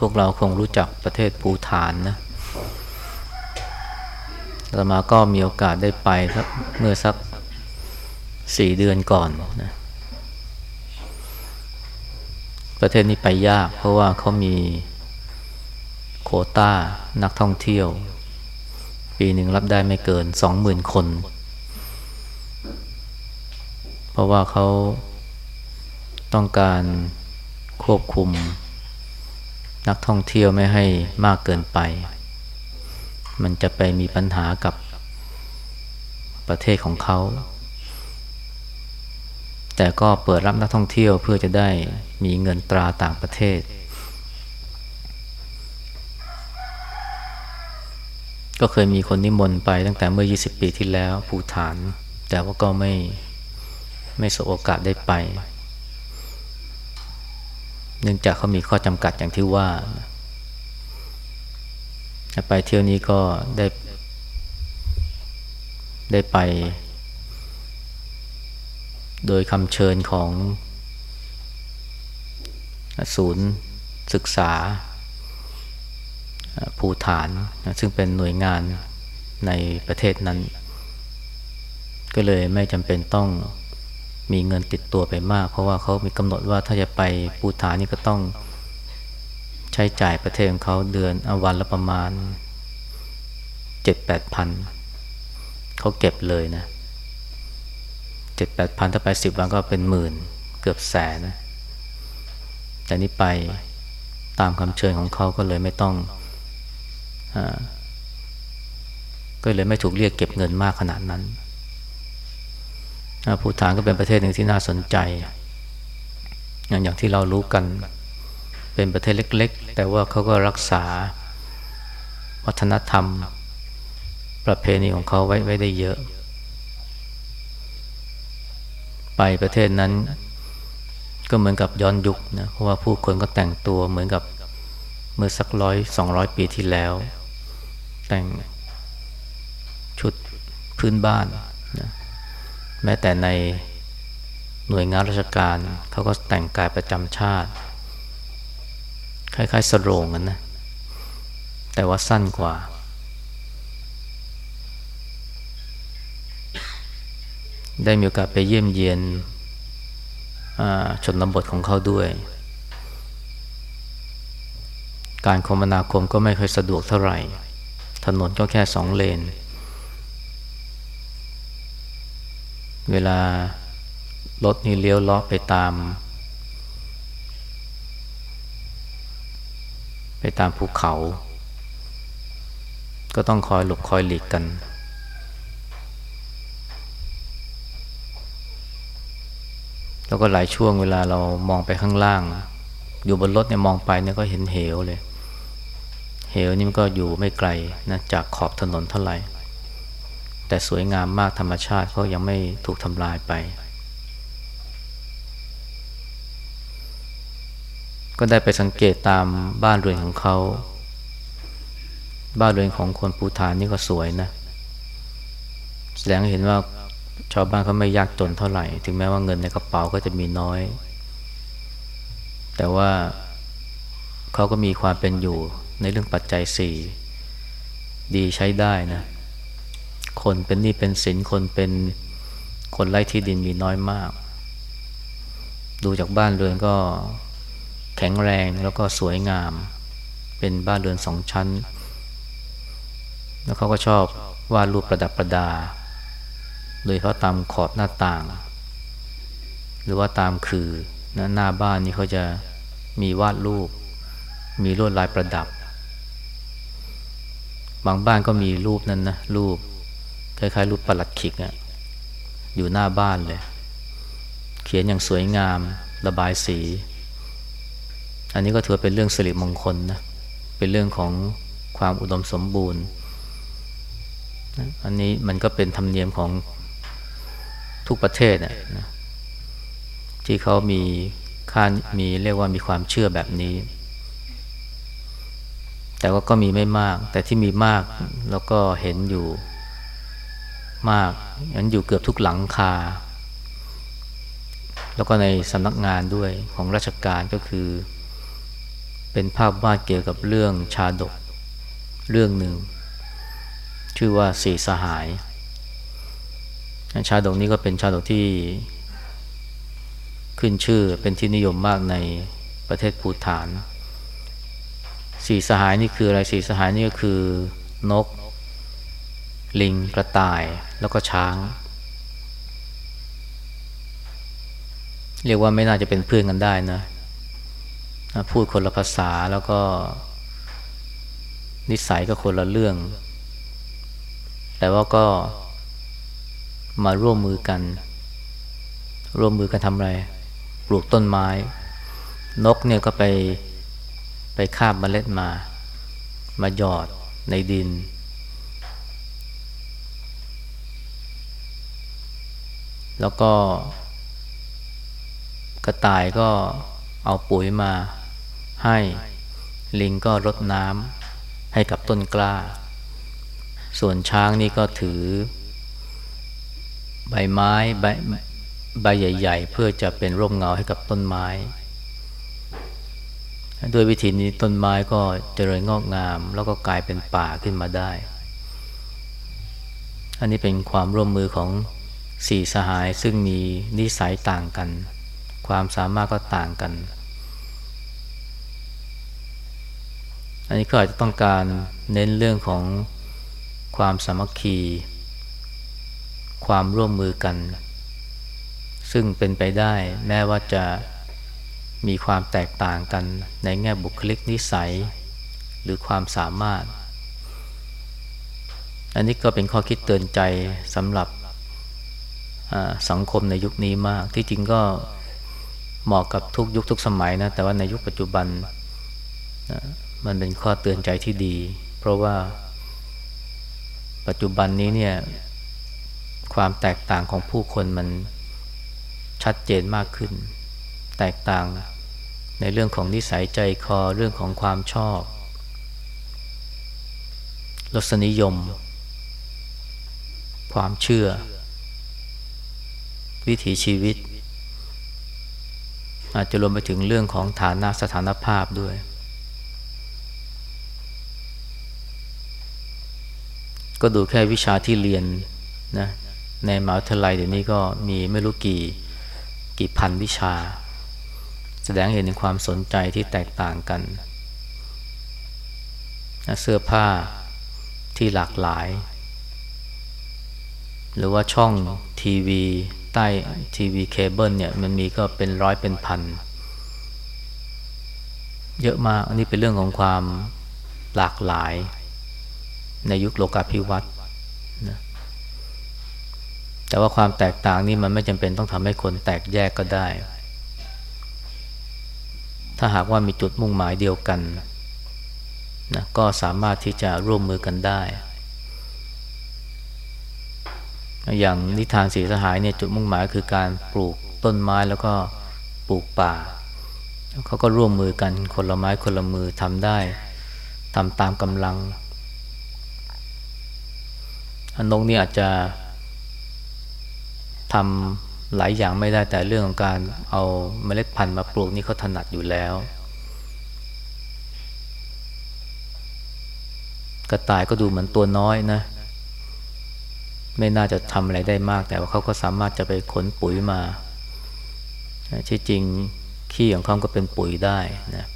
พวกเราคงรู้จักประเทศภูฐานนะเรามาก็มีโอกาสได้ไปครับเมื่อสักสี่เดือนก่อนนะ ประเทศนี้ไปยาก เพราะว่าเขามีโคต้านักท่องเที่ยว ปีหนึ่งรับได้ไม่เกินสองหมื่นคน เพราะว่าเขาต้องการควบคุม นักท่องเที่ยวไม่ให้มากเกินไป มันจะไปมีปัญหากับประเทศของเขา แต่ก็เปิดรับนักท่องเที่ยวเพื่อจะได้มีเงินตราต่างประเทศ ก็เคยมีคนนิมนต์ไปตั้งแต่เมื่อ 20 ปีที่แล้วภูฐาน แต่ว่าก็ไม่ไม่สบโอกาสได้ไป เนื่องจากเขามีข้อจำกัดอย่างที่ว่า ไปเที่ยวนี้ก็ได้ ได้ไป โดยคำเชิญของ ศูนย์ศึกษา ภูฐาน ซึ่งเป็นหน่วยงานในประเทศนั้น ก็เลยไม่จำเป็นต้อง มีเงินติดตัวไปมาก เพราะว่าเขามีกำหนดว่าถ้าจะไปปูฐานนี่ก็ต้องใช้จ่ายประเทศของเขาเดือนอวันละประมาณเจ็ดแปดพันเขาเก็บเลยนะเจ็ดแปดพันถ้าไปสิบวันก็เป็นหมื่นเกือบแสนนะแต่นี่ไปตามคำเชิญของเขาก็เลยไม่ต้องอก็เลยไม่ถูกเรียกเก็บเงินมากขนาดนั้น ภูฐานก็เป็นประเทศหนึ่งที่น่าสนใจ อย่างที่เรารู้กัน เป็นประเทศเล็ก ๆ แต่ว่าเขาก็รักษาวัฒนธรรม ประเพณีของเขาไว้ไว้ได้เยอะ ไปประเทศนั้นก็เหมือนกับย้อนยุคนะเพราะว่าผู้คนก็แต่งตัวเหมือนกับเมื่อสักร้อยสองร้อยปีที่แล้ว แต่งชุดพื้นบ้าน แม้แต่ในหน่วยงานราชการเขาก็แต่งกายประจำชาติ คล้ายๆสโรงกันนะ แต่ว่าสั้นกว่า ได้มีโอกาสไปเยี่ยมเยียนชนบทของเขาด้วย การคมนาคมก็ไม่ค่อยสะดวกเท่าไหร่ ถนนก็แค่สองเลน เวลารถนี่เลี้ยวล้อไปตาม ไปตามภูเขา ก็ต้องคอยหลบคอยหลีกกัน แล้วก็หลายช่วงเวลาเรามองไปข้างล่าง อยู่บนรถเนี่ยมองไปเนี่ยก็เห็นเหวเลย เหวนี่มันก็อยู่ไม่ไกลนะจากขอบถนนเท่าไหร่ แต่สวยงามมากธรรมชาติเขายังไม่ถูกทำลายไป ก็ได้ไปสังเกตตามบ้านเรือนของเขา บ้านเรือนของคนปูฐานนี่ก็สวยนะ แสดงเห็นว่าชาวบ้านเขาไม่ยากจนเท่าไหร่ ถึงแม้ว่าเงินในกระเป๋าก็จะมีน้อย แต่ว่าเขาก็มีความเป็นอยู่ในเรื่องปัจจัยสี่ดีใช้ได้นะ คนเป็นหนี้เป็นสินคนเป็นคนไร้ที่ดินมีน้อยมาก ดูจากบ้านเรือนก็แข็งแรงแล้วก็สวยงาม เป็นบ้านเรือนสองชั้น แล้วเขาก็ชอบวาดรูปประดับประดา โดยเขาตามขอบหน้าต่าง หรือว่าตามคือนะหน้าบ้านนี้เขาจะมีวาดรูป มีลวดลายประดับ บางบ้านก็มีรูปนั้นนะรูป คล้ายๆรูปประหลัดขิกอะอยู่หน้าบ้านเลย เขียนอย่างสวยงามระบายสี อันนี้ก็ถือเป็นเรื่องสิริมงคลนะเป็นเรื่องของความอุดมสมบูรณ์ อันนี้มันก็เป็นธรรมเนียมของทุกประเทศนะที่เขามีค่ามีเรียกว่ามีความเชื่อแบบนี้ แต่ว่าก็มีไม่มาก แต่ที่มีมากแล้วก็เห็นอยู่ มากงั้นอยู่เกือบทุกหลังคา แล้วก็ในสำนักงานด้วยของราชการก็คือ เป็นภาพวาดเกี่ยวกับเรื่องชาดกเรื่องหนึ่ง ชื่อว่าสี่สหาย ชาดกนี้ก็เป็นชาดกที่ขึ้นชื่อเป็นที่นิยมมากในประเทศภูฐานสี่สหายนี่คืออะไรสี่สหายนี่ก็คือนก ลิงกระต่าย แล้วก็ช้าง เรียกว่าไม่น่าจะเป็นเพื่อนกันได้นะ พูดคนละภาษาแล้วก็ นิสัยก็คนละเรื่อง แต่ว่าก็มาร่วมมือกัน ร่วมมือกันทำอะไร ปลูกต้นไม้ นกเนี่ยก็ไปไปคาบเมล็ดมา มาหยอดในดิน แล้วก็กระต่ายก็เอาปุ๋ยมาให้ลิงก็รดน้ำให้กับต้นกล้า ส่วนช้างนี่ก็ถือ ใบไม้ใบใบใหญ่ ๆ เพื่อจะเป็นร่มเงาให้กับต้นไม้ ด้วยวิธีนี้ต้นไม้ก็เจริญงอกงาม แล้วก็กลายเป็นป่าขึ้นมาได้ อันนี้เป็นความร่วมมือของ สี่สหายซึ่งมีนิสัยต่างกัน ความสามารถก็ต่างกัน อันนี้ก็อาจจะต้องการเน้นเรื่องของความสามัคคี ความร่วมมือกัน ซึ่งเป็นไปได้แม้ว่าจะมีความแตกต่างกันในแง่บุคลิกนิสัย หรือความสามารถ อันนี้ก็เป็นข้อคิดเตือนใจสำหรับ สังคมในยุคนี้มาก ที่จริงก็เหมาะกับทุกยุคทุกสมัยนะ แต่ว่าในยุคปัจจุบันมันเป็นข้อเตือนใจที่ดี เพราะว่าปัจจุบันนี้เนี่ย ความแตกต่างของผู้คนมันชัดเจนมากขึ้น แตกต่างในเรื่องของนิสัยใจคอเรื่องของความชอบรสนิยม ความเชื่อ วิถีชีวิต อาจจะรวมไปถึงเรื่องของฐานะสถานภาพด้วย ก็ดูแค่วิชาที่เรียนนะในมหาวิทยาลัยเดี๋ยวนี้ก็มีไม่รู้กี่กี่พันวิชา แสดงเห็นถึงความสนใจที่แตกต่างกันนะเสื้อผ้าที่หลากหลาย หรือว่าช่องทีวี ใต้ทีวีเคเบิลเนี่ยมันมีก็เป็นร้อยเป็นพัน เยอะมาก อันนี้เป็นเรื่องของความหลากหลาย ในยุคโลกาภิวัตน์นะแต่ว่าความแตกต่างนี่มันไม่จำเป็นต้องทำให้คนแตกแยกก็ได้ ถ้าหากว่ามีจุดมุ่งหมายเดียวกันนะก็สามารถที่จะร่วมมือกันได้ อย่างนิทานสีสหายเนี่ยจุดมุ่งหมายคือการปลูกต้นไม้แล้วก็ปลูกป่า เขาก็ร่วมมือกันคนละไม้คนละมือทำได้ทำตามกำลังนกนี่อาจจะทำหลายอย่างไม่ได้แต่เรื่องของการเอาเมล็ดพันธุ์มาปลูกนี่เขาถนัดอยู่แล้ว กระต่ายก็ดูเหมือนตัวน้อยนะ ไม่น่าจะทำอะไรได้มาก แต่ว่าเขาก็สามารถจะไปขนปุ๋ยมาที่จริงขี้ของเขาก็เป็นปุ๋ยได้นะ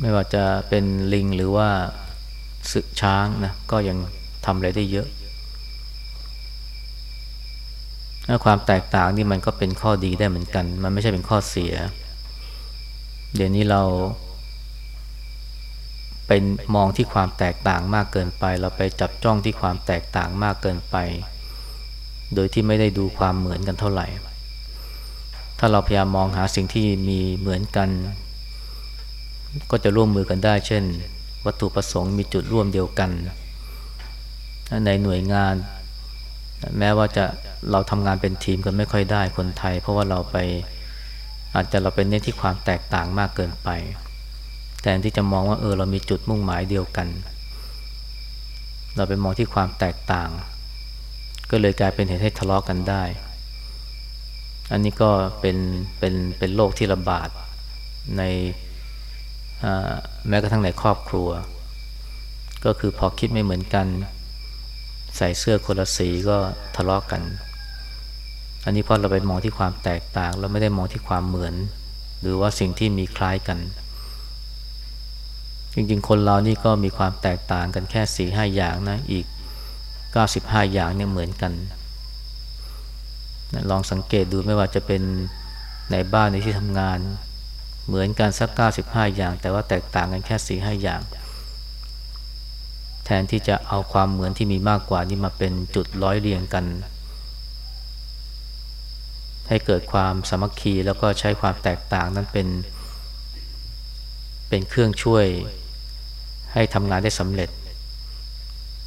ไม่ว่าจะเป็นลิงหรือว่าศึกช้างนะก็ยังทำอะไรได้เยอะความแตกต่างนี่มันก็เป็นข้อดีได้เหมือนกัน มันไม่ใช่เป็นข้อเสีย เดี๋ยวนี้เรา เป็นมองที่ความแตกต่างมากเกินไป เราไปจับจ้องที่ความแตกต่างมากเกินไป โดยที่ไม่ได้ดูความเหมือนกันเท่าไหร่ ถ้าเราพยายามมองหาสิ่งที่มีเหมือนกัน ก็จะร่วมมือกันได้ เช่น วัตถุประสงค์มีจุดร่วมเดียวกัน ในหน่วยงาน แม้ว่าจะเราทำงานเป็นทีมกันไม่ค่อยได้คนไทย เพราะว่าเราไปอาจจะเราเป็นเน้นที่ความแตกต่างมากเกินไป ทนที่จะมองว่าเออเรามีจุดมุ่งหมายเดียวกัน เราไปมองที่ความแตกต่าง ก็เลยกลายเป็นเหตุให้ทะเลาะกกันได้ อันนี้ก็เป็นเป็นเป็นโรคที่ระบาดในแม้กระทั่งในครอบครัว ก็คือพอคิดไม่เหมือนกัน ใส่เสื้อคนละสีก็ทะเลาะกกัน อันนี้เพราะเราไปมองที่ความแตกต่าง เราไม่ได้มองที่ความเหมือน หรือว่าสิ่งที่มีคล้ายกัน จริงๆ คนเรานี่ก็มีความแตกต่างกันแค่สี่ห้าอย่างนะอีก 95 อย่างเนี่ยเหมือนกัน ลองสังเกตดูไม่ว่าจะเป็นในบ้านในที่ทำงาน เหมือนกันสักเก้าสิบห้าอย่าง แต่ว่าแตกต่างกันแค่สี่ห้าอย่าง แทนที่จะเอาความเหมือนที่มีมากกว่านี้มาเป็นจุดร้อยเรียงกันให้เกิดความสามัคคีแล้วก็ใช้ความแตกต่างนั้นเป็น เป็นเครื่องช่วย ให้ทำงานได้สำเร็จ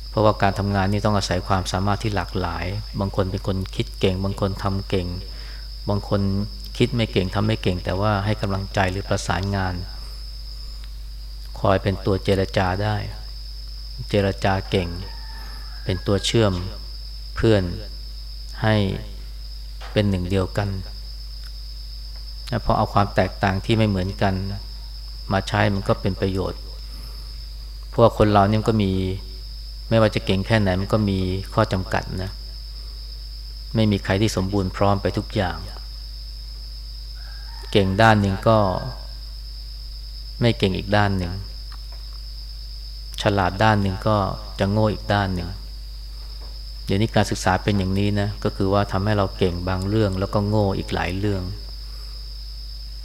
เพราะว่าการทำงานนี่ต้องอาศัยความสามารถที่หลากหลาย บางคนเป็นคนคิดเก่ง บางคนทำเก่ง บางคนคิดไม่เก่งทำไม่เก่ง แต่ว่าให้กำลังใจหรือประสานงาน คอยเป็นตัวเจรจาได้ เจรจาเก่ง เป็นตัวเชื่อมเพื่อนให้เป็นหนึ่งเดียวกันพอเอาความแตกต่างที่ไม่เหมือนกัน มาใช้มันก็เป็นประโยชน์ ราะว่าคนเราเนี่ยก็มี ไม่ว่าจะเก่งแค่ไหนมันก็มีข้อจำกัดนะ ไม่มีใครที่สมบูรณ์พร้อมไปทุกอย่าง เก่งด้านหนึ่งก็ ไม่เก่งอีกด้านหนึ่ง ฉลาดด้านหนึ่งก็จะโง่อีกด้านหนึ่งเดี๋ยวนี้การศึกษาเป็นอย่างนี้นะ ก็คือว่าทำให้เราเก่งบางเรื่อง แล้วก็โง่อีกหลายเรื่อง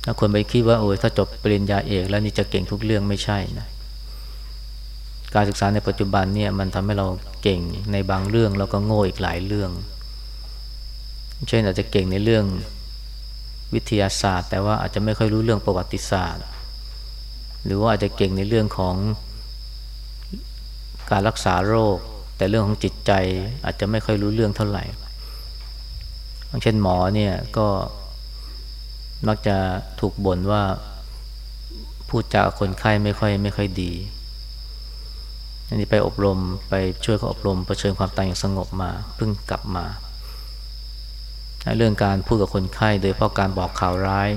ถ้าคนไปคิดว่าโอ้ยถ้าจบปริญญาเอกแล้วนี่จะเก่งทุกเรื่องไม่ใช่นะ การศึกษาในปัจจุบันเนี่ยมันทำให้เราเก่งในบางเรื่องแล้วก็โง่อีกหลายเรื่อง เช่นอาจจะเก่งในเรื่องวิทยาศาสตร์ แต่ว่าอาจจะไม่ค่อยรู้เรื่องประวัติศาสตร์ หรือว่าอาจจะเก่งในเรื่องของการรักษาโรค แต่เรื่องของจิตใจอาจจะไม่ค่อยรู้เรื่องเท่าไหร่เช่นหมอเนี่ยก็มักจะถูกบ่นว่าพูดจาคนไข้ไม่ค่อยไม่ค่อยดี อันนี้ไปอบรมไปช่วยเขาอบรมเผชิญความตายอย่างสงบมาเพิ่งกลับมา เรื่องการพูดกับคนไข้โดยเพราะการบอกข่าวร้าย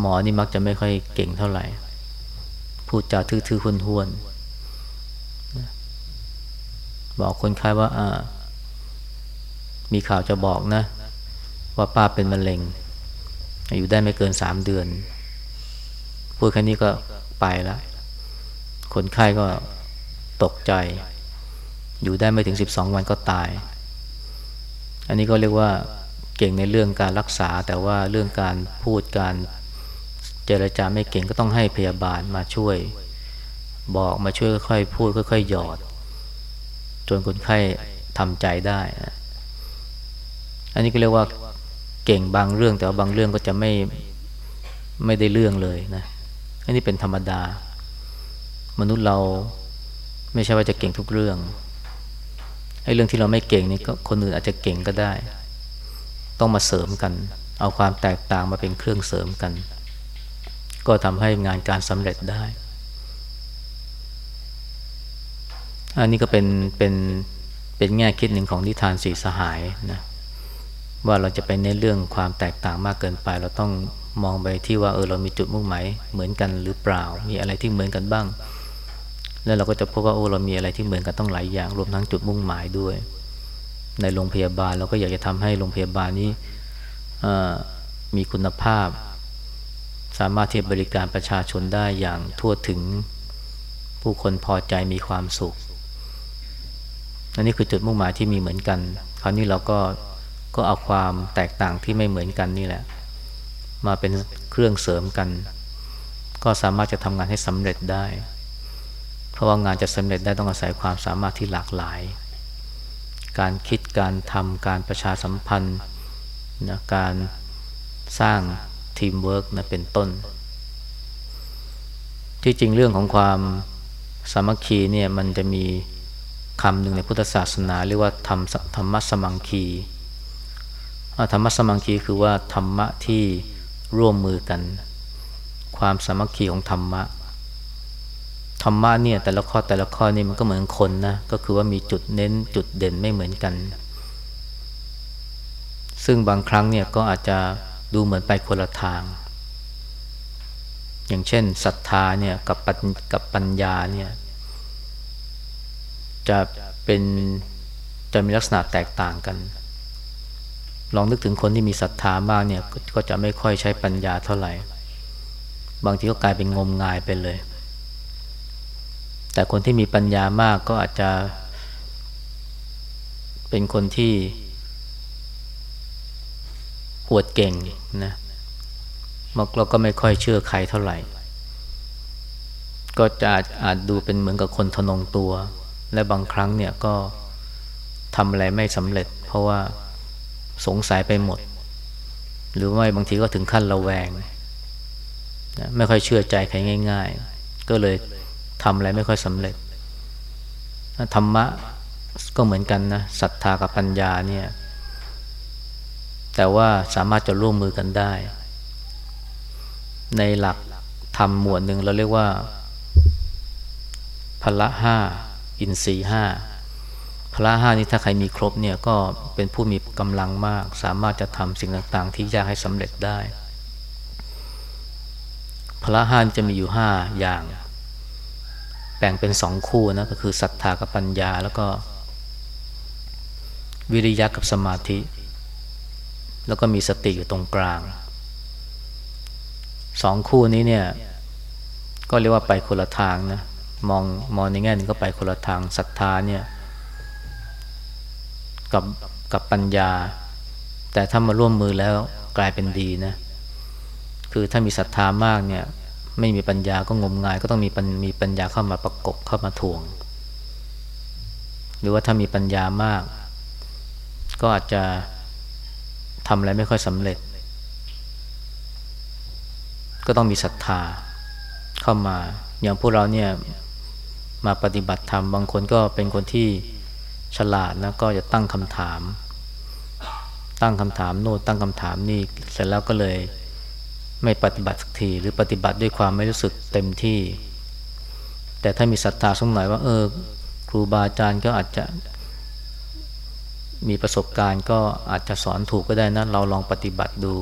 หมอนี่มักจะไม่ค่อยเก่งเท่าไหร่ พูดจาทื่อๆห้วนๆบอกคนไข้ว่าอ่า มีข่าวจะบอกนะ ว่าป้าเป็นมะเร็ง อยู่ได้ไม่เกินสามเดือน พูดแค่นี้ก็ไปแล้วคนไข้ก็ ตกใจ อยู่ได้ไม่ถึงสิบสองวันก็ตาย อันนี้ก็เรียกว่าเก่งในเรื่องการรักษา แต่ว่าเรื่องการพูดการเจรจาไม่เก่งก็ต้องให้พยาบาลมาช่วย บอกมาช่วยค่อยๆพูดค่อยๆหยอด จนคนไข้ทำใจได้ อันนี้ก็เรียกว่าเก่งบางเรื่องแต่ว่าบางเรื่องก็จะไม่ไม่ได้เรื่องเลยนะอันนี้เป็นธรรมดา มนุษย์เรา ไม่ใช่ว่าจะเก่งทุกเรื่องไอ้เรื่องที่เราไม่เก่งนี่ก็คนอื่นอาจจะเก่งก็ได้ ต้องมาเสริมกัน เอาความแตกต่างมาเป็นเครื่องเสริมกัน ก็ทำให้งานการสำเร็จได้ อันนี้ก็เป็นเป็นเป็นแง่คิดหนึ่งของนิทานสีสหายนะว่าเราจะไปในเรื่องความแตกต่างมากเกินไป เราต้องมองไปที่ว่าเออเรามีจุดมุ่งหมายเหมือนกันหรือเปล่า มีอะไรที่เหมือนกันบ้าง แล้วเราก็จะพบว่าโอ้เรามีอะไรที่เหมือนกันต้องหลายอย่าง รวมทั้งจุดมุ่งหมายด้วย ในโรงพยาบาลเราก็อยากจะทำให้โรงพยาบาลนี้มีคุณภาพ สามารถที่จะบริการประชาชนได้อย่างทั่วถึงผู้คนพอใจมีความสุขอันนี้คือจุดมุ่งหมายที่มีเหมือนกัน คราวนี้เราก็ก็เอาความแตกต่างที่ไม่เหมือนกันนี่แหละ มาเป็นเครื่องเสริมกัน ก็สามารถจะทำงานให้สำเร็จได้ ราะว่างานจะสำเร็จได้ต้องอาศัยความสามารถที่หลากหลาย การคิดการทำการประชาสัมพันธ์นะการสร้างทีมเวิร์กนะเป็นต้น ที่จริงเรื่องของความสามัคคีเนี่ยมันจะมีคำหนึ่งในพุทธศาสนาเรียกว่าธรรมธรรมะสมังคีธรรมะสมังคีคือว่าธรรมะที่ร่วมมือกัน ความสามัคคีของธรรมะ ธรรมะเนี่ยแต่ละข้อแต่ละข้อนี่มันก็เหมือนคนนะก็คือว่ามีจุดเน้นจุดเด่นไม่เหมือนกัน ซึ่งบางครั้งเนี่ยก็อาจจะดูเหมือนไปคนละทาง อย่างเช่นศรัทธาเนี่ยกับปัญกับปัญญาเนี่ยจะเป็นจะมีลักษณะแตกต่างกัน ลองนึกถึงคนที่มีศรัทธามากเนี่ยก็จะไม่ค่อยใช้ปัญญาเท่าไหร่ บางทีก็กลายเป็นงมงายไปเลย แต่คนที่มีปัญญามากก็อาจจะ เป็นคนที่อวดเก่งนะเราก็ไม่ค่อยเชื่อใครเท่าไหร่ ก็จะอาจอาจดูเป็นเหมือนกับคนทนงตัว และบางครั้งเนี่ยก็ทำอะไรไม่สำเร็จ เพราะว่าสงสัยไปหมด หรือว่าบางทีก็ถึงขั้นระแวงนะไม่ค่อยเชื่อใจใครง่าย ๆ ก็เลย ทำอะไรไม่ค่อยสำเร็จ ธรรมะก็เหมือนกันนะศรัทธากับปัญญาเนี่ยแต่ว่าสามารถจะร่วมมือกันได้ ในหลักธรรมหมวดหนึ่งเราเรียกว่าพละห้าอินทรีห้าพละห้านี้ถ้าใครมีครบเนี่ยก็เป็นผู้มีกำลังมาก สามารถจะทำสิ่งต่างๆ ที่ยากให้สำเร็จได้พละห้าจะมีอยู่ห้าอย่าง บ่งเป็นสองคู่นะก็คือศรัทธากับปัญญา แล้วก็วิริยะกับสมาธิ แล้วก็มีสติอยู่ตรงกลางสองคู่นี้เนี่ย ก็เรียกว่าไปคนละทางนะมองมองในแง่นึงก็ไปคนละทางศรัทธาเนี่ยกับกับปัญญา แต่ถ้ามาร่วมมือแล้วกลายเป็นดีนะคือถ้ามีศรัทธามากเนี่ย ไม่มีปัญญาก็งมงาย ก็ต้องมีมีปัญญาเข้ามาประกบเข้ามาทวง หรือว่าถ้ามีปัญญามาก ก็อาจจะทำอะไรไม่ค่อยสำเร็จ ก็ต้องมีศรัทธาเข้ามา อย่างพวกเราเนี่ยมาปฏิบัติธรรมบางคนก็เป็นคนที่ฉลาดนะก็จะตั้งคำถาม ตั้งคำถามโน่นตั้งคำถามนี่เสร็จแล้วก็เลย ไม่ปฏิบัติสักทีหรือปฏิบัติด้วยความไม่รู้สึกเต็มที่ แต่ถ้ามีศรัทธาสักหน่อยว่า เออ ครูบาอาจารย์ก็อาจจะ มีประสบการณ์ก็อาจจะสอนถูกก็ได้นะเราลองปฏิบัติดู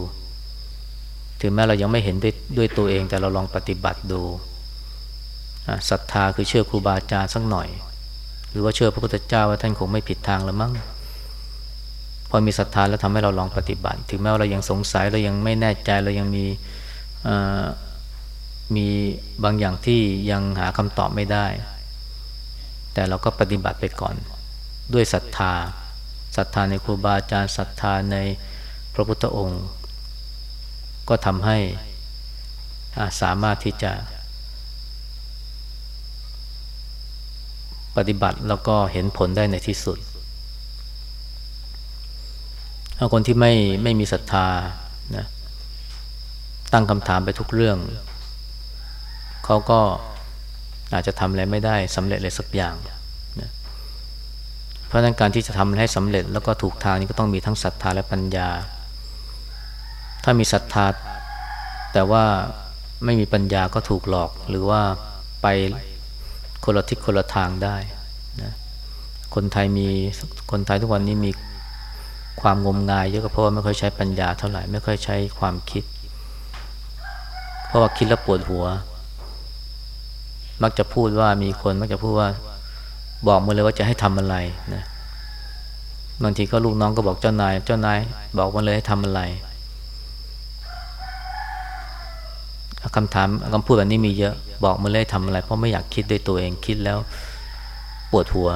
ถึงแม้เรายังไม่เห็นด้วยด้วยตัวเอง แต่เราลองปฏิบัติดูศรัทธาคือเชื่อครูบาอาจารย์สักหน่อย หรือว่าเชื่อพระพุทธเจ้าว่าท่านคงไม่ผิดทางแล้วมั้งพอมีศรัทธาแล้วทำให้เราลองปฏิบัติ ถึงแม้ว่าเรายังสงสัยเรายังไม่แน่ใจเรายังมี มีบางอย่างที่ยังหาคำตอบไม่ได้ แต่เราก็ปฏิบัติไปก่อน ด้วยศรัทธาศรัทธาในครูบาอาจารย์ศรัทธาในพระพุทธองค์ ก็ทำให้สามารถที่จะ ปฏิบัติแล้วก็เห็นผลได้ในที่สุดถ้าคนที่ไม่ไม่มีศรัทธานะ ตั้งคำถามไปทุกเรื่อง เขาก็อาจจะทำอะไรไม่ได้สำเร็จเลยสักอย่างเพราะนั้นการที่จะทำให้สำเร็จแล้วก็ถูกทางนี้ก็ต้องมีทั้งศรัทธาและปัญญา ถ้ามีศรัทธา แต่ว่าไม่มีปัญญาก็ถูกหลอก หรือว่าไปคนละทิศคนละทางได้นะคนไทยมีคนไทยทุกวันนี้มีความงมงายเยอะก็เพราะว่าไม่ค่อยใช้ปัญญาเท่าไหร่ไม่ค่อยใช้ความคิด เพราะว่าคิดแล้วปวดหัว มักจะพูดว่ามีคนมักจะพูดว่า บอกมาเลยว่าจะให้ทำอะไรนะบางทีก็ลูกน้องก็บอกเจ้านาย เจ้านายบอกมาเลยให้ทำอะไรคำถามคำพูดแบบนี้มีเยอะบอกมาเลยทำอะไร เพราะไม่อยากคิดด้วยตัวเองคิดแล้วปวดหัว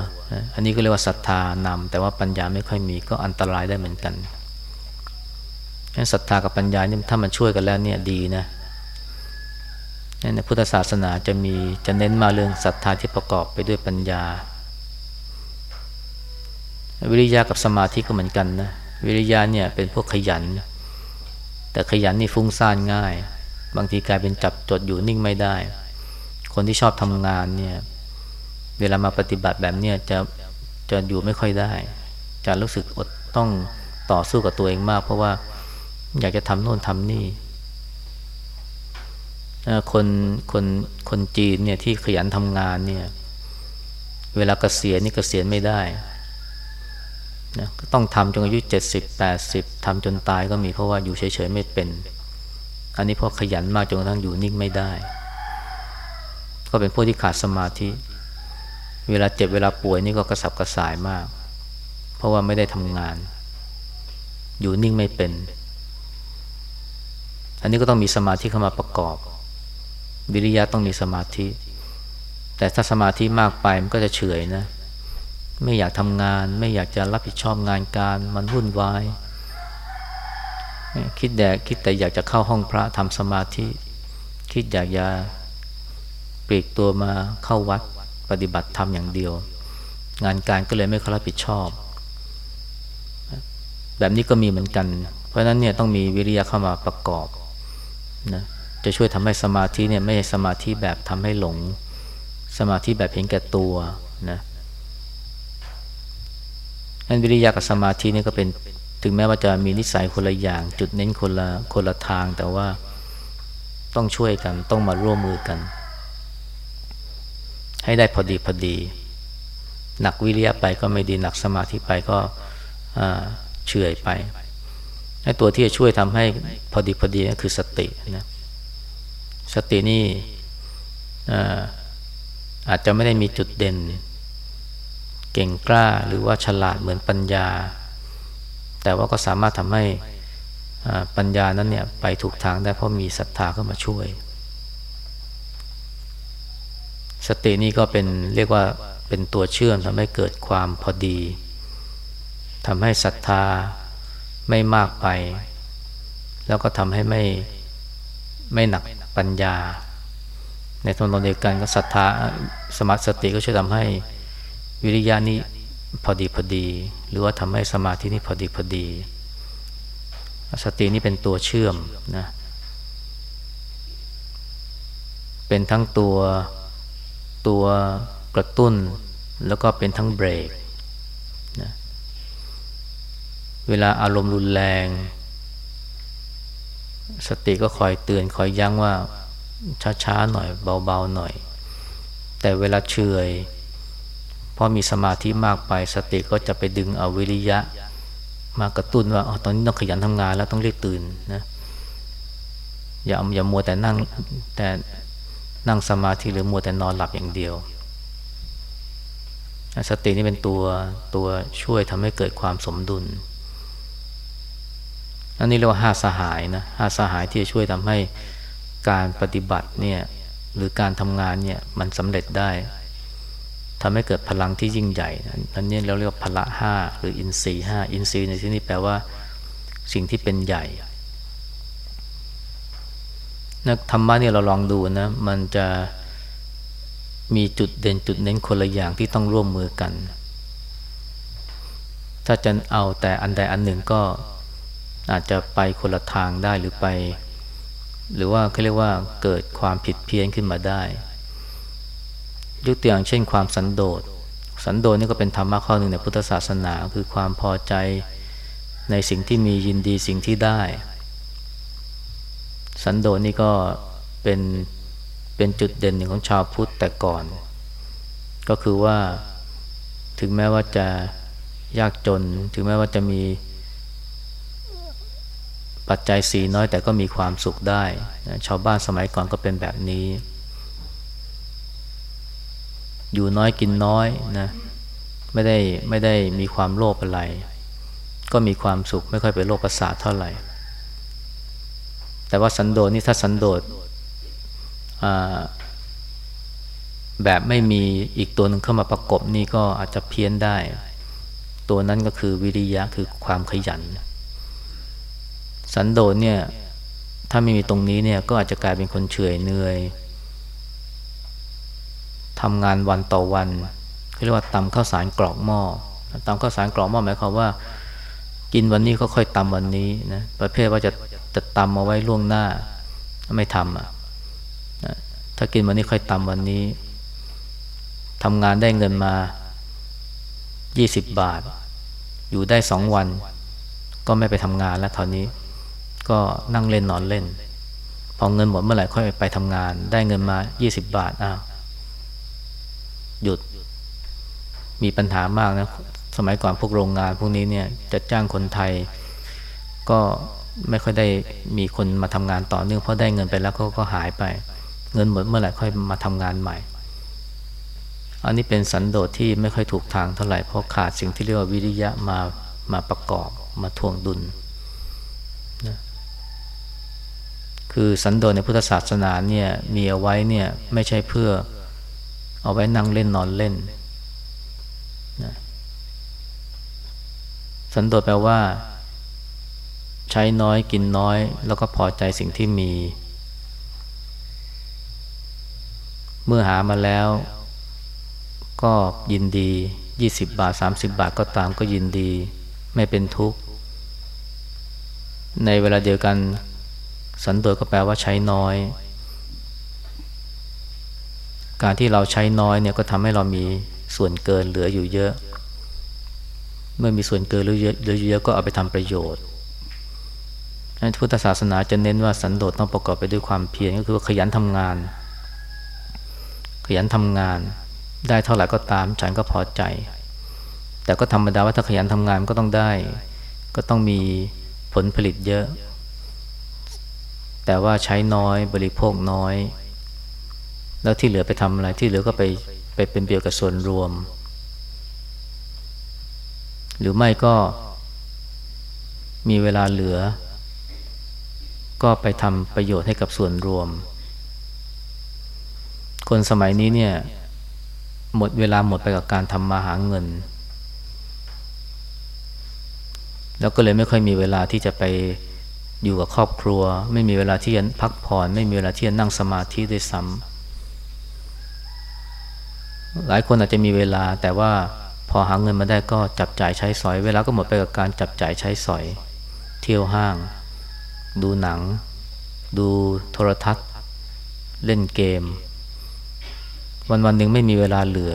อันนี้ก็เรียกว่าศรัทธานำแต่ว่าปัญญาไม่ค่อยมีก็อันตรายได้เหมือนกันศรัทธากับปัญญานี่ถ้ามันช่วยกันแล้วเนี่ยดีนะ ในพุทธศาสนาจะมีจะเน้นมาเรื่องศรัทธาที่ประกอบไปด้วยปัญญา วิริยะกับสมาธิก็เหมือนกันนะวิริยะเนี่ยเป็นพวกขยัน แต่ขยันนี่ฟุ้งซ่านง่าย บางทีกลายเป็นจับจดอยู่นิ่งไม่ได้ คนที่ชอบทำงานเนี่ยเวลามาปฏิบัติแบบเนี้ยจะจะอยู่ไม่ค่อยได้ จะรู้สึกอดต้องต่อสู้กับตัวเองมาก เพราะว่าอยากจะทำโน่นทำนี่ คนคนคนจีนเนี่ยที่ขยันทำงานเนี่ย เวลาเกษียณนี่เกษียณไม่ได้นะก็ต้องทำจนอายุ 70 80ทำจนตายก็มีเพราะว่าอยู่เฉยๆไม่เป็น อันนี้เพราะขยันมากจนกระทั่งอยู่นิ่งไม่ได้ ก็เป็นพวกที่ขาดสมาธิ เวลาเจ็บเวลาป่วยนี่ก็กระสับกระส่ายมาก เพราะว่าไม่ได้ทำงาน อยู่นิ่งไม่เป็น อันนี้ก็ต้องมีสมาธิเข้ามาประกอบ วิริยะต้องมีสมาธิ แต่ถ้าสมาธิมากไปมันก็จะเฉยนะ ไม่อยากทำงาน ไม่อยากจะรับผิดชอบงานการมันวุ่นวายคิดแต่คิดแต่อยากจะเข้าห้องพระทำสมาธิ คิดอยากจะปลีกตัวมาเข้าวัดปฏิบัติธรรมอย่างเดียว งานการก็เลยไม่ค่อยรับผิดชอบ แบบนี้ก็มีเหมือนกัน เพราะฉะนั้นเนี่ยต้องมีวิริยะเข้ามาประกอบนะ จะช่วยทำให้สมาธิเนี่ยไม่ใช่สมาธิแบบทำให้หลง สมาธิแบบเห็นแก่ตัวนะนั้นวิริยะกับสมาธินี่ก็เป็นถึงแม้ว่าจะมีนิสัยคนละอย่าง จุดเน้นคนละคนละทางแต่ว่าต้องช่วยกันต้องมาร่วมมือกัน ให้ได้พอดีพอดีหนักวิริยะไปก็ไม่ดีหนักสมาธิไปก็เฉื่อยไปให้ตัวที่จะช่วยทำให้พอดีพอดีก็คือสตินะ สตินี่อาจจะไม่ได้มีจุดเด่น เก่งกล้าหรือว่าฉลาดเหมือนปัญญา แต่ว่าก็สามารถทำให้ปัญญานั้นเนี่ยไปถูกทางได้เพราะมีศรัทธาเข้ามาช่วย สตินี่ก็เป็นเรียกว่าเป็นตัวเชื่อมทำให้เกิดความพอดีทำให้ศรัทธาไม่มากไป แล้วก็ทำให้ไม่ไม่หนัก ปัญญา ในทางเดียวกันก็ศรัทธาสมาสติก็ช่วยทำให้วิริยะนี้พอดีพอดี หรือว่าทำให้สมาธินี้พอดีพอดี สตินี้เป็นตัวเชื่อมนะเป็นทั้งตัวตัวกระตุ้นแล้วก็เป็นทั้งเบรกนะเวลาอารมณ์รุนแรง สติก็คอยเตือนคอยยั้งว่าช้าๆหน่อยเบาๆหน่อย แต่เวลาเฉยพอมีสมาธิมากไป สติก็จะไปดึงเอาวิริยะ มากระตุ้นว่าอ๋อตอนนี้ต้องขยันทำงานแล้วต้องรีบตื่นนะอย่าอย่ามัวแต่นั่งแต่นั่งสมาธิหรือมัวแต่นอนหลับอย่างเดียว สตินี่เป็นตัวตัวช่วยทำให้เกิดความสมดุล อันนี้เรียกว่าห้าสหายนะห้าสหายที่จะช่วยทำให้การปฏิบัติเนี่ยหรือการทำงานเนี่ยมันสำเร็จได้ทำให้เกิดพลังที่ยิ่งใหญ่นั่นนี่เราเรียกว่าพละห้าหรืออินทรีห้าอินทรีในที่นี้แปลว่าสิ่งที่เป็นใหญ่นะธรรมะเนี่ยเราลองดูนะมันจะมีจุดเด่นจุดเน้นคนละอย่างที่ต้องร่วมมือกัน ถ้าจะเอาแต่อันใดอันหนึ่งก็ อาจจะไปคนละทางได้หรือไป หรือว่าเขาเรียกว่าเกิดความผิดเพี้ยนขึ้นมาได้ ยกตัวอย่างเช่นความสันโดษสันโดษนี่ก็เป็นธรรมะข้อหนึ่งในพุทธศาสนาคือความพอใจในสิ่งที่มียินดีสิ่งที่ได้ สันโดษนี่ก็เป็นเป็นจุดเด่นหนึ่งของชาวพุทธแต่ก่อน ก็คือว่าถึงแม้ว่าจะยากจน ถึงแม้ว่าจะมี ปัจจัยสีน้อยแต่ก็มีความสุขได้ชาวบ้านสมัยก่อนก็เป็นแบบนี้ อยู่น้อยกินน้อยนะไม่ได้ไม่ได้มีความโลภอะไร ก็มีความสุขไม่ค่อยไปโลภประสาทเท่าไหร่ แต่ว่าสันโดษนี่ถ้าสันโดษแบบไม่มีอีกตัวหนึ่งเข้ามาประกบนี่ก็อาจจะเพี้ยนได้ ตัวนั้นก็คือวิริยะคือความขยัน สันโดษเนี่ย ถ้าไม่มีตรงนี้เนี่ย ก็อาจจะกลายเป็นคนเฉยเนื่อยทำงานวันต่อวันเรียกว่าตำข้าวสารกรอกหม้อตำข้าวสารกรอกหม้อหมายความว่า กินวันนี้ก็ค่อยตำวันนี้นะประเภทว่าจะจะตำมาไว้ล่วงหน้า ไม่ทำอะถ้ากินวันนี้ค่อยตำวันนี้ทำงานได้เงินมายี่สิบบาท อยู่ได้สองวัน ก็ไม่ไปทำงานแล้วตอนนี้ ก็นั่งเล่นนอนเล่น พอเงินหมดเมื่อไหร่ค่อยไปทำงาน ได้เงินมายี่สิบบาทอ้าวหยุด มีปัญหามากนะ สมัยก่อนพวกโรงงาน พวกนี้เนี่ยจะจ้างคนไทย ก็ไม่ค่อยได้มีคนมาทำงานต่อเนื่องเพราะได้เงินไปแล้วก็ก็หายไป เงินหมดเมื่อไหร่ค่อยมาทำงานใหม่ อันนี้เป็นสันโดษที่ไม่ค่อยถูกทางเท่าไหร่เพราะขาดสิ่งที่เรียกว่าวิริยะมามาประกอบมาทวงดุลนะ คือสันโดษในพุทธศาสนาเนี่ยมีเอาไว้เนี่ยไม่ใช่เพื่อเอาไว้นั่งเล่นนอนเล่นนะสันโดษแปลว่า ใช้น้อยกินน้อย แล้วก็พอใจสิ่งที่มี เมื่อหามาแล้ว ก็ยินดี 20 บาท 30 บาทก็ตามก็ยินดี ไม่เป็นทุกข์ ในเวลาเดียวกัน สันโดษก็แปลว่าใช้น้อย การที่เราใช้น้อยเนี่ยก็ทำให้เรามีส่วนเกินเหลืออยู่เยอะ เมื่อมีส่วนเกินเหลือเยอะเหลือเยอะก็เอาไปทำประโยชน์พุทธศาสนาจะเน้นว่าสันโดษต้องประกอบไปด้วยความเพียรก็คือว่าขยันทำงาน ขยันทำงาน ได้เท่าไหร่ก็ตามฉันก็พอใจ แต่ก็ธรรมดาว่าถ้าขยันทำงานก็ต้องได้ ก็ต้องมีผลผลิตเยอะ แต่ว่าใช้น้อยบริโภคน้อย แล้วที่เหลือไปทำอะไรที่เหลือก็ไปไปเป็นเบียวกับส่วนรวม หรือไม่ก็มีเวลาเหลือ ก็ไปทำประโยชน์ให้กับส่วนรวม คนสมัยนี้เนี่ยหมดเวลาหมดไปกับการทำมาหาเงิน แล้วก็เลยไม่ค่อยมีเวลาที่จะไป อยู่กับครอบครัว ไม่มีเวลาที่จะพักผ่อน ไม่มีเวลาที่จะนั่งสมาธิด้วยซ้ำหลายคนอาจจะมีเวลาแต่ว่าพอหาเงินมาได้ก็จับจ่ายใช้สอย เวลาก็หมดไปกับการจับจ่ายใช้สอย เที่ยวห้าง ดูหนัง ดูโทรทัศน์ เล่นเกม วันวันหนึ่งไม่มีเวลาเหลือ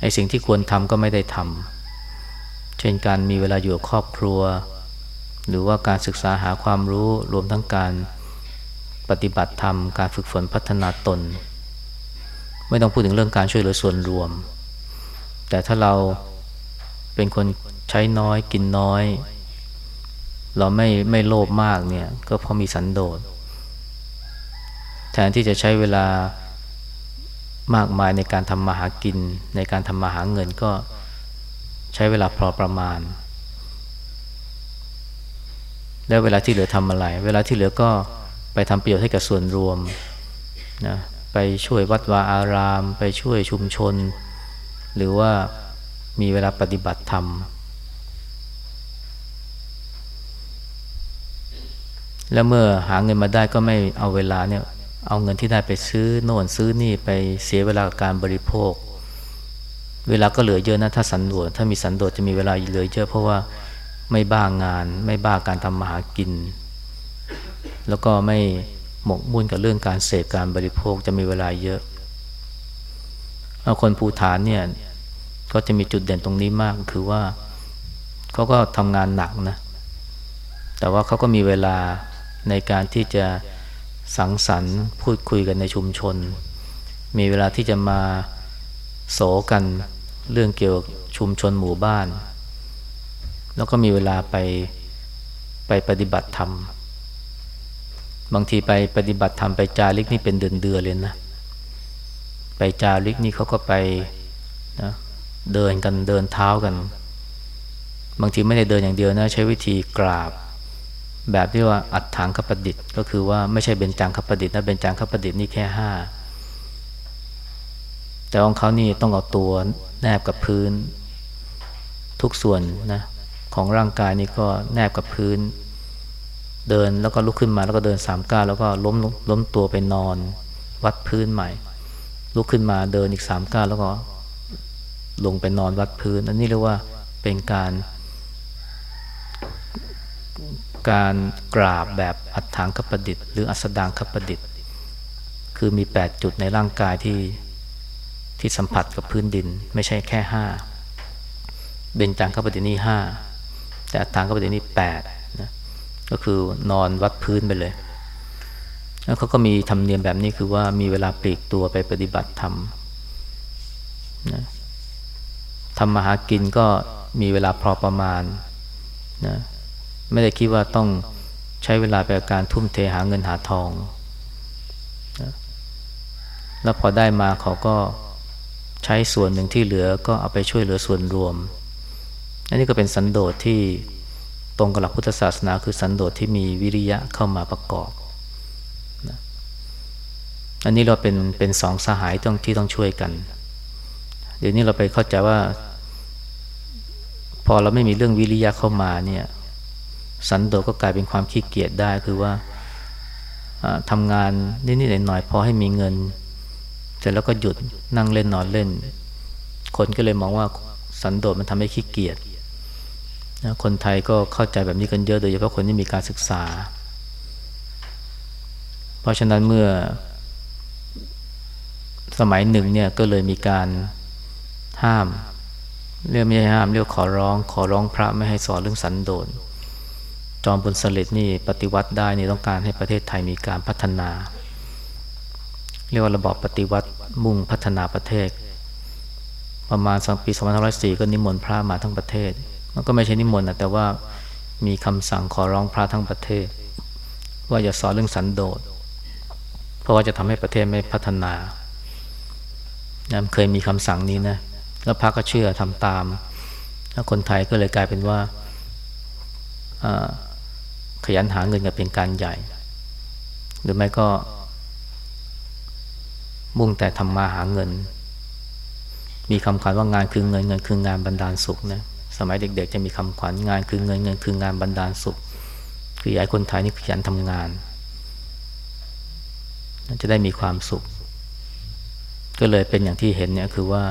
ไอ้สิ่งที่ควรทำก็ไม่ได้ทำเช่นการมีเวลาอยู่กับครอบครัว หรือว่าการศึกษาหาความรู้รวมทั้งการปฏิบัติธรรม การฝึกฝนพัฒนาตน ไม่ต้องพูดถึงเรื่องการช่วยเหลือส่วนรวม แต่ถ้าเราเป็นคนใช้น้อยกินน้อย เราไม่ไม่โลภมากเนี่ยก็พราะมีสันโดษแทนที่จะใช้เวลามากมายในการทำมาหากิน ในการทำมาหาเงินก็ใช้เวลาพอประมาณ แล้วเวลาที่เหลือทำอะไร เวลาที่เหลือก็ไปทำประโยชน์ให้กับส่วนรวมนะไปช่วยวัดวาอาราม ไปช่วยชุมชน หรือว่ามีเวลาปฏิบัติธรรม แล้วเมื่อหาเงินมาได้ก็ไม่เอาเวลาเนี่ยเอาเงินที่ได้ไปซื้อโน่นซื้อนี่ไปเสียเวลาการบริโภค เวลาก็เหลือเยอะนะถ้าสันโดษถ้ามีสันโดษจะมีเวลาเหลือเยอะเพราะว่า ไม่บ้างงาน ไม่บ้าการทำมาหากิน แล้วก็ไม่หมกมุ่นกับเรื่องการเสพการบริโภคจะมีเวลาเยอะเอาคนภูฐานเนี่ยก็จะมีจุดเด่นตรงนี้มากคือว่าเขาก็ทำงานหนักนะ แต่ว่าเขาก็มีเวลาในการที่จะสังสรรค์พูดคุยกันในชุมชน มีเวลาที่จะมาโศกันเรื่องเกี่ยวกับชุมชนหมู่บ้าน แล้วก็มีเวลาไปไปปฏิบัติธรรม บางทีไปปฏิบัติธรรมไปจาริกนี่เป็นเดือนเดือนเลยนะ ไปจาริกนี่เขาก็ไปนะเดินกันเดินเท้ากัน บางทีไม่ได้เดินอย่างเดียวนะใช้วิธีกราบ แบบที่ว่าอัดถังคปดิษฐ์ก็คือว่าไม่ใช่เบญจางคปดิษฐ์นะเบญจางคปดิษฐ์นี่แค่ห้าแต่ของเขานี่ต้องเอาตัวแนบกับพื้นทุกส่วนนะ ของร่างกายนี่ก็แนบกับพื้น เดินแล้วก็ลุกขึ้นมาแล้วก็เดินสามก้าวแล้วก็ล้มล้มตัวไปนอน วัดพื้นใหม่ ลุกขึ้นมาเดินอีกสามก้าวแล้วก็ลงไปนอนวัดพื้นอันนี้เรียกว่าเป็นการ การกราบแบบอัฐางคประดิษฐ์หรืออัสดางคประดิษฐ์ คือมี 8 จุดในร่างกายที่ที่สัมผัสกับพื้นดิน ไม่ใช่แค่ห้าเบญจางคประดิษฐ์นี่ห้า แต่อัฐางคประดิษฐ์นี่แปดนะก็คือนอนวัดพื้นไปเลย แล้วเขาก็มีธรรมเนียมแบบนี้คือว่ามีเวลาปลีกตัวไปปฏิบัติธรรมนะทำมาหากินก็มีเวลาพอประมาณนะไม่ได้คิดว่าต้องใช้เวลาไปกับการทุ่มเทหาเงินหาทองนะแล้วพอได้มาเขาก็ใช้ส่วนหนึ่งที่เหลือก็เอาไปช่วยเหลือส่วนรวม อันนี้ก็เป็นสันโดษที่ตรงกับหลักพุทธศาสนา คือสันโดษที่มีวิริยะเข้ามาประกอบนะอันนี้เราเป็นเป็นสองสหายต้องที่ต้องช่วยกัน เดี๋ยวนี้เราไปเข้าใจว่า พอเราไม่มีเรื่องวิริยะเข้ามาเนี่ยสันโดษก็กลายเป็นความขี้เกียจได้คือว่าทำงานนิดๆหน่อยๆพอให้มีเงินเสร็จแล้วก็หยุดนั่งเล่นนอนเล่น คนก็เลยมองว่าสันโดษมันทำให้ขี้เกียจ นะคนไทยก็เข้าใจแบบนี้กันเยอะโดยเฉพาะคนที่มีการศึกษา เพราะฉะนั้นเมื่อสมัยหนึ่งเนี่ยก็เลยมีการห้าม เรียกไม่ใช่ห้าม เรียกขอร้อง ขอร้องพระไม่ให้สอนเรื่องสันโดษจอมบุญสลิดนี่ปฏิวัติได้นี่ต้องการให้ประเทศไทยมีการพัฒนา เรียกว่าระบอบปฏิวัติมุ่งพัฒนาประเทศ ประมาณสองปี 2504 ก็นิมนต์พระมาทั้งประเทศ มันก็ไม่ใช่นิมนต์นะแต่ว่ามีคำสั่งขอร้องพระทั้งประเทศ ว่าอย่าสอนเรื่องสันโดษ เพราะว่าจะทำให้ประเทศไม่พัฒนานะเคยมีคำสั่งนี้นะ แล้วพระก็เชื่อทำตาม แล้วคนไทยก็เลยกลายเป็นว่าขยันหาเงินกันเป็นการใหญ่ หรือไม่ก็ มุ่งแต่ทำมาหาเงิน มีคำขวัญว่างานคือเงินเงินคืองานบรรดาลสุขนะ สมัยเด็กๆ จะมีคำขวัญงานคือเงินเงินคืองานบรรดาลสุข คืออยากคนไทยนี่ขยันทำงาน จะได้มีความสุข ก็เลยเป็นอย่างที่เห็นเนี่ยคือว่า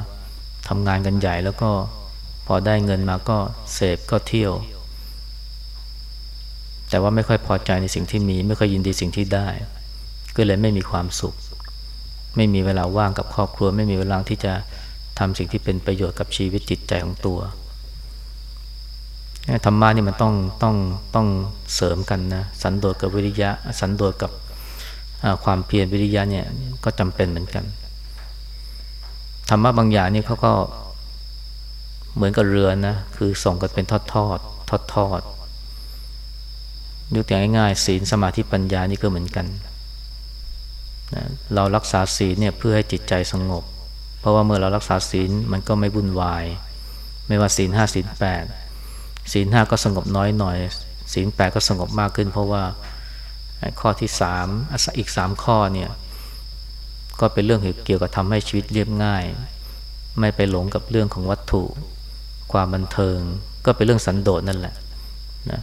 ทำงานกันใหญ่แล้วก็พอได้เงินมาก็เสพก็เที่ยว แต่ว่าไม่ค่อยพอใจในสิ่งที่มี ไม่ค่อยยินดีสิ่งที่ได้ ก็เลยไม่มีความสุข ไม่มีเวลาว่างกับครอบครัว ไม่มีเวลาที่จะทำสิ่งที่เป็นประโยชน์กับชีวิตจิตใจของตัว ธรรมะนี่มันต้องต้องต้องเสริมกันนะสันโดษกับวิริยะ สันโดษกับความเพียรวิริยะเนี่ยก็จำเป็นเหมือนกัน ธรรมะบางอย่างนี่เขาก็เหมือนกับเรือนะคือส่งกันเป็นทอดทอดทอดทอดยกตัวอย่างง่ายๆศีลสมาธิปัญญานี่ก็เหมือนกันเรารักษาศีลเนี่ยเพื่อให้จิตใจสงบ เพราะว่าเมื่อเรารักษาศีลมันก็ไม่วุ่นวาย ไม่ว่าศีลห้าศีลแปด ศีลห้าก็สงบน้อยหน่อยศีลแปดก็สงบมากขึ้น เพราะว่าข้อที่สามอีกสามข้อเนี่ยก็เป็นเรื่องเกี่ยวกับทำให้ชีวิตเรียบง่าย ไม่ไปหลงกับเรื่องของวัตถุ ความบันเทิง ก็เป็นเรื่องสันโดษนั่นแหละนะ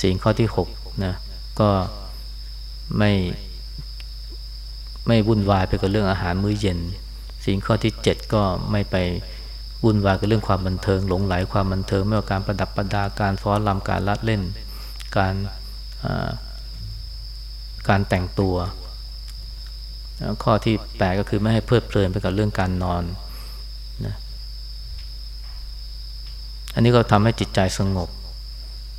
ศีลข้อที่หกนะก็ไม่ไม่วุ่นวายไปกับเรื่องอาหารมื้อเย็นสิ่ข้อที่เจ็ดก็ไม่ไป วุ่นวายกับเรื่องความบันเทิง หลงไหลความบันเทิงไม่ว่าการประดับประดาการฟ้อนรำการลัดเล่น การการแต่งตัว ข้อที่แปดก็คือไม่ให้เพลิดเพลินไปกับเรื่องการนอนนะอันนี้ก็ทำให้จิตใจสงบ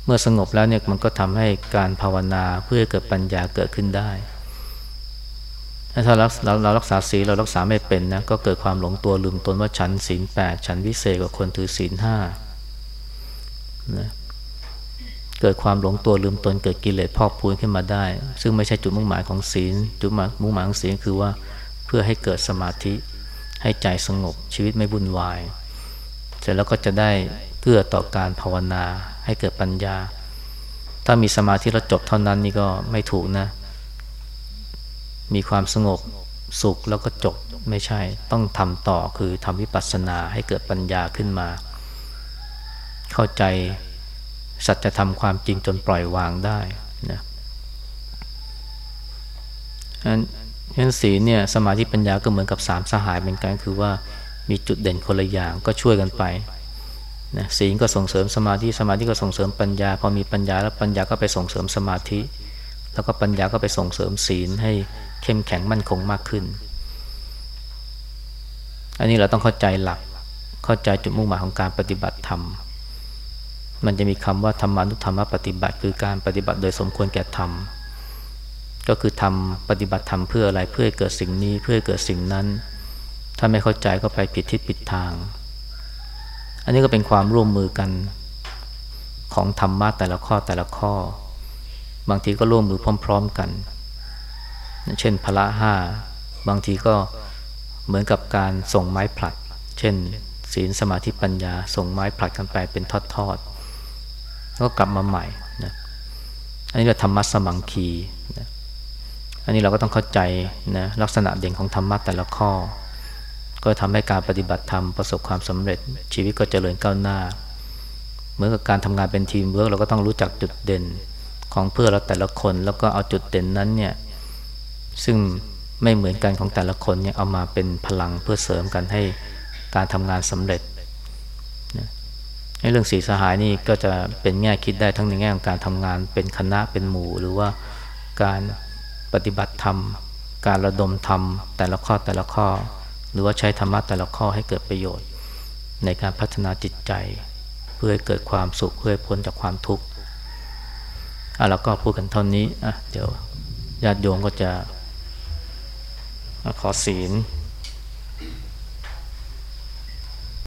เมื่อสงบแล้วเนี่ยมันก็ทำให้การภาวนาเพื่อเกิดปัญญาเกิดขึ้นได้ ถ้าเราเรารักษาศีลเรารักษาไม่เป็นนะก็เกิดความหลงตัวลืมตนว่าฉันศีลแปดฉันวิเศษกว่าคนถือศีลห้านะเกิดความหลงตัวลืมตนเกิดกิเลสพอกพูนขึ้นมาได้ ซึ่งไม่ใช่จุดมุ่งหมายของศีล จุดมุ่งหมายของศีลคือว่าเพื่อให้เกิดสมาธิให้ใจสงบชีวิตไม่วุ่นวาย เสร็จแล้วก็จะได้เกื้อต่อการภาวนาให้เกิดปัญญา ถ้ามีสมาธิแล้วจบเท่านั้นนี่ก็ไม่ถูกนะ มีความสงบสุขแล้วก็จบไม่ใช่ ต้องทำต่อคือทำวิปัสสนาให้เกิดปัญญาขึ้นมา เข้าใจสัจธรรมความจริงจนปล่อยวางได้นะฉะนั้นศีลเนี่ยสมาธิปัญญาก็เหมือนกับสามสหายเป็นกันคือว่ามีจุดเด่นคนละอย่างก็ช่วยกันไปนะศีลก็ส่งเสริมสมาธิสมาธิก็ส่งเสริมปัญญา พอมีปัญญาแล้วปัญญาก็ไปส่งเสริมสมาธิ แล้วก็ปัญญาก็ไปส่งเสริมศีลให้ เข้มแข็งมั่นคงมากขึ้น อันนี้เราต้องเข้าใจหลัก เข้าใจจุดมุ่งหมายของการปฏิบัติธรรม มันจะมีคำว่าธรรมานุธรรมปฏิบัติ คือการปฏิบัติโดยสมควรแก่ธรรม ก็คือทำปฏิบัติธรรมเพื่ออะไรเพื่อเกิดสิ่งนี้เพื่อเกิดสิ่งนั้น ถ้าไม่เข้าใจก็ไปผิดทิศผิดทาง อันนี้ก็เป็นความร่วมมือกันของธรรมะแต่ละข้อแต่ละข้อ บางทีก็ร่วมมือพร้อม ๆ กัน เช่นพละห้าบางทีก็เหมือนกับการส่งไม้ผลัด เช่น ศีลสมาธิปัญญา ส่งไม้ผลัดกันไปเป็นทอดๆก็กลับมาใหม่นะอันนี้เราธรรมะสมังคีนะอันนี้เราก็ต้องเข้าใจนะลักษณะเด่นของธรรมะแต่ละข้อ ก็ทำให้การปฏิบัติธรรมประสบความสำเร็จ ชีวิตก็เจริญก้าวหน้า เหมือนกับการทำงานเป็นทีมเวิร์กเราก็ต้องรู้จักจุดเด่นของเพื่อนเราแต่ละคน แล้วก็เอาจุดเด่นนั้นเนี่ย ซึ่งไม่เหมือนกันของแต่ละคนเนี่ยเอามาเป็นพลังเพื่อเสริมกันให้การทำงานสำเร็จนะเรื่องสี่สหายนี่ก็จะเป็นแง่คิดได้ทั้งในแง่ของการทำงานเป็นคณะเป็นหมู่ หรือว่าการปฏิบัติธรรม การระดมธรรม แต่ละข้อแต่ละข้อ หรือว่าใช้ธรรมะแต่ละข้อให้เกิดประโยชน์ ในการพัฒนาจิตใจ เพื่อให้เกิดความสุขเพื่อพ้นจากความทุกข์อะเราก็พูดกันเท่านี้อะเดี๋ยวญาติโยมก็จะ ขอศีล